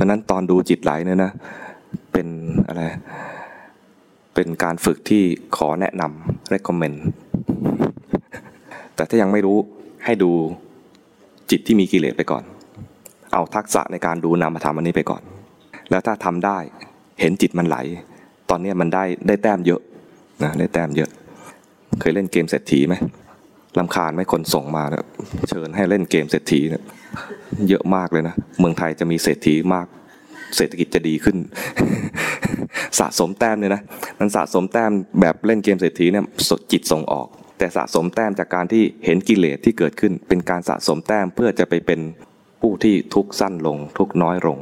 ราะนั้นตอนดูจิตไหลเนี่ยนะเป็นอะไรเป็นการฝึกที่ขอแนะนำ recommend แต่ถ้ายังไม่รู้ให้ดูจิตที่มีกิเลสไปก่อน เอาทักษะในการดูนามธรรมอันนี้ไปก่อน แล้วถ้าทำได้เห็นจิตมันไหล ตอนนี้มันได้ได้แต้มเยอะนะได้แต้มเยอะ เคยเล่นเกมเศรษฐีไหมลำคาญไหมคนส่งมาเนี่ยเชิญให้เล่นเกมเศรษฐีเนี่ย เยอะมากเลยนะ เมืองไทยจะมีเศรษฐีมาก เศรษฐกิจจะดีขึ้น สะสมแต้มเนี่ยนะ มันสะสมแต้มแบบเล่นเกมเศรษฐีเนี่ยจิตส่งออก แต่สะสมแต้มจากการที่เห็นกิเลสที่เกิดขึ้น เป็นการสะสมแต้มเพื่อจะไปเป็นผู้ที่ทุกข์สั้นลง ทุกข์น้อยลง